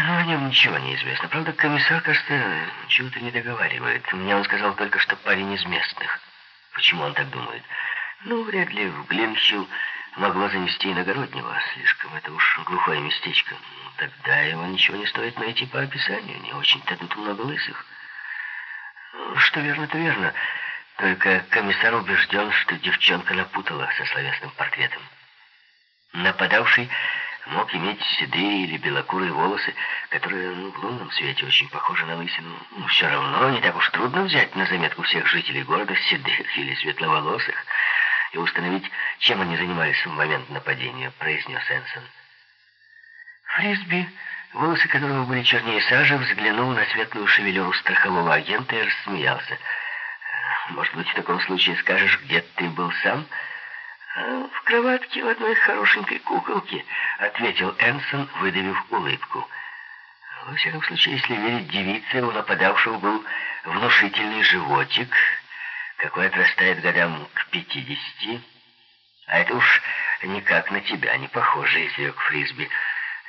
Ну, о нем ничего не известно. Правда, комиссар, кажется, чего-то не договаривает. Мне он сказал только, что парень из местных. Почему он так думает? Ну, вряд ли в Глинхилл могло занести иногороднего. Слишком это уж глухое местечко. Тогда его ничего не стоит найти по описанию. Не очень-то тут много лысых. Ну, что верно, то верно. Только комиссар убежден, что девчонка напутала со словесным портретом. Нападавший мог иметь седые или белокурые волосы, которые ну, в лунном свете очень похожи на лысину. Но ну, все равно не так уж трудно взять на заметку всех жителей города седых или светловолосых и установить, чем они занимались в момент нападения, произнес Энсон. Фрисби, волосы которого были чернее сажи, взглянул на светлую шевелюру страхового агента и рассмеялся. «Может быть, в таком случае скажешь, где ты был сам?» «В кроватке у одной хорошенькой куколки», — ответил Энсон, выдавив улыбку. Во всяком случае, если верить девице, у нападавшего был внушительный животик, какой отрастает годам к пятидесяти. А это уж никак на тебя не похоже, изрек Фрисби.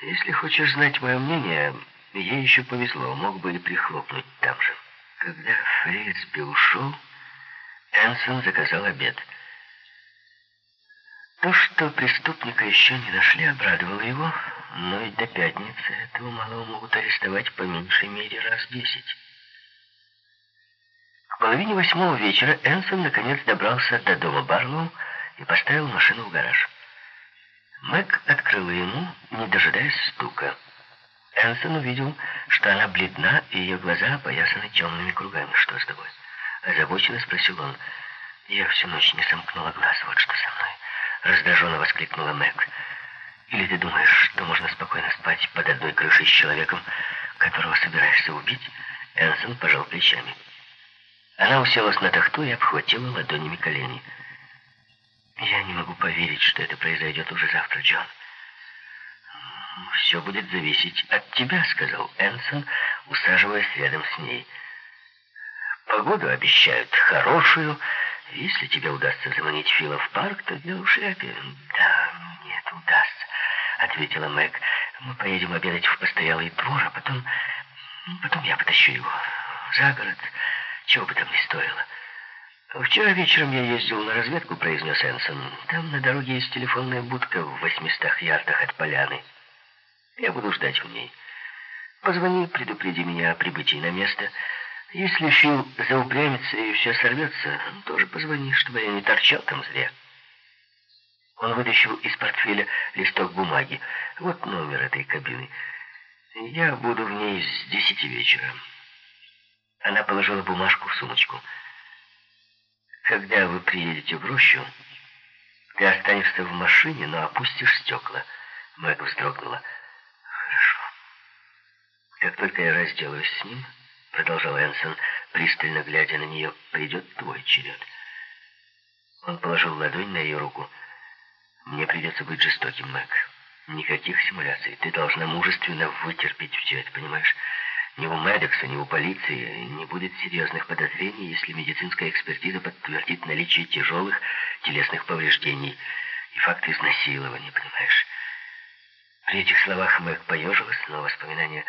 Если хочешь знать мое мнение, ей еще повезло, мог бы и прихлопнуть там же. Когда Фрисби ушел, Энсон заказал обед. То, что преступника еще не нашли, обрадовало его, но ведь до пятницы этого малого могут арестовать по меньшей мере раз десять. К половине восьмого вечера Энсон наконец добрался до дома Барлоу и поставил машину в гараж. Мэг открыла ему, не дожидаясь стука. Энсон увидел, что она бледна, и ее глаза опоясаны темными кругами. «Что с тобой?» Озабоченно спросил он. «Я всю ночь не сомкнула глаз, вот что со мной». Раздраженно воскликнула Мэг. «Или ты думаешь, что можно спокойно спать под одной крышей с человеком, которого собираешься убить?» Энсон пожал плечами. Она уселась на тахту и обхватила ладонями колени. «Я не могу поверить, что это произойдет уже завтра, Джон». «Все будет зависеть от тебя», — сказал Энсон, усаживаясь рядом с ней. «Погоду обещают хорошую, если тебе удастся заманить Фила в парк, то дело в. Да, нет, удастся, ответила Мэг. Мы поедем обедать в постоялый двор, а потом... Потом я потащу его за город, чего бы там ни стоило. «Вчера вечером я ездил на разведку», — произнес Энсон. «Там на дороге есть телефонная будка в восьмистах ярдах от поляны. Я буду ждать в ней. Позвони, предупреди меня о прибытии на место». Если Фил заупрямится и все сорвется, тоже позвони, чтобы я не торчал там зря. Он вытащил из портфеля листок бумаги. Вот номер этой кабины. Я буду в ней с десяти вечера. Она положила бумажку в сумочку. Когда вы приедете в рощу, ты останешься в машине, но опустишь стекла. Мэг вздрогнула. Хорошо. Как только я разделаюсь с ним продолжал Энсон, пристально глядя на нее, придет твой черед. Он положил ладонь на ее руку. Мне придется быть жестоким, Мэг. Никаких симуляций. Ты должна мужественно вытерпеть все это, понимаешь? Ни у Медекса, ни у полиции не будет серьезных подозрений, если медицинская экспертиза подтвердит наличие тяжелых телесных повреждений и факт изнасилования, понимаешь? При этих словах Мэг поежилась, но воспоминания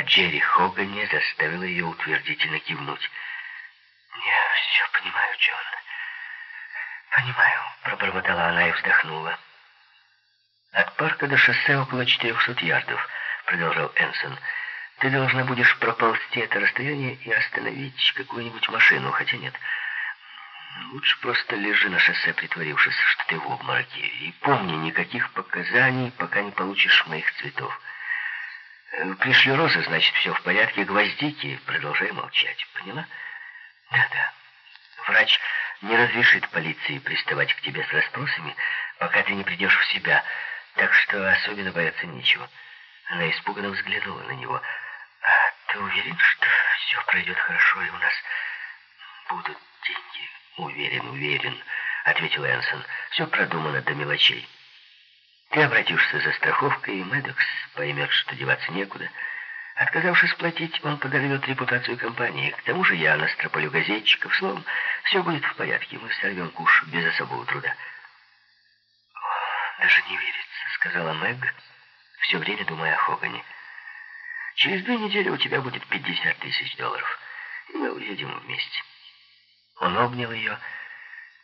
а Джерри Хогане заставила ее утвердительно кивнуть. «Я все понимаю, Джон. Понимаю», — пробормотала она и вздохнула. «От парка до шоссе около 400 ярдов», — продолжал Энсон. «Ты должна будешь проползти это расстояние и остановить какую-нибудь машину, хотя нет. Лучше просто лежи на шоссе, притворившись, что ты в обмороке. И помни, никаких показаний, пока не получишь моих цветов». Э, Пришли розы, значит, все в порядке. Гвоздики, продолжай молчать. Поняла? Да-да. Врач не разрешит полиции приставать к тебе с расспросами, пока ты не придешь в себя. Так что особенно бояться нечего. Она испуганно взглянула на него. А ты уверен, что все пройдет хорошо, и у нас будут деньги? Уверен, уверен, ответил Энсон. Все продумано до мелочей. Ты обратишься за страховкой, и Мэддокс поймет, что деваться некуда. Отказавшись платить, он подорвет репутацию компании. К тому же я настрополю газетчиков. Словом, все будет в порядке. Мы сорвем куш без особого труда. «Даже не верится», — сказала Мэг, все время думая о Хогане. Через две недели у тебя будет 50 тысяч долларов, и мы уедем вместе». Он обнял ее,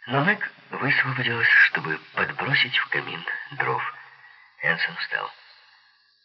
но Мэг высвободилась, чтобы подбросить в камин дров. Энсон встал.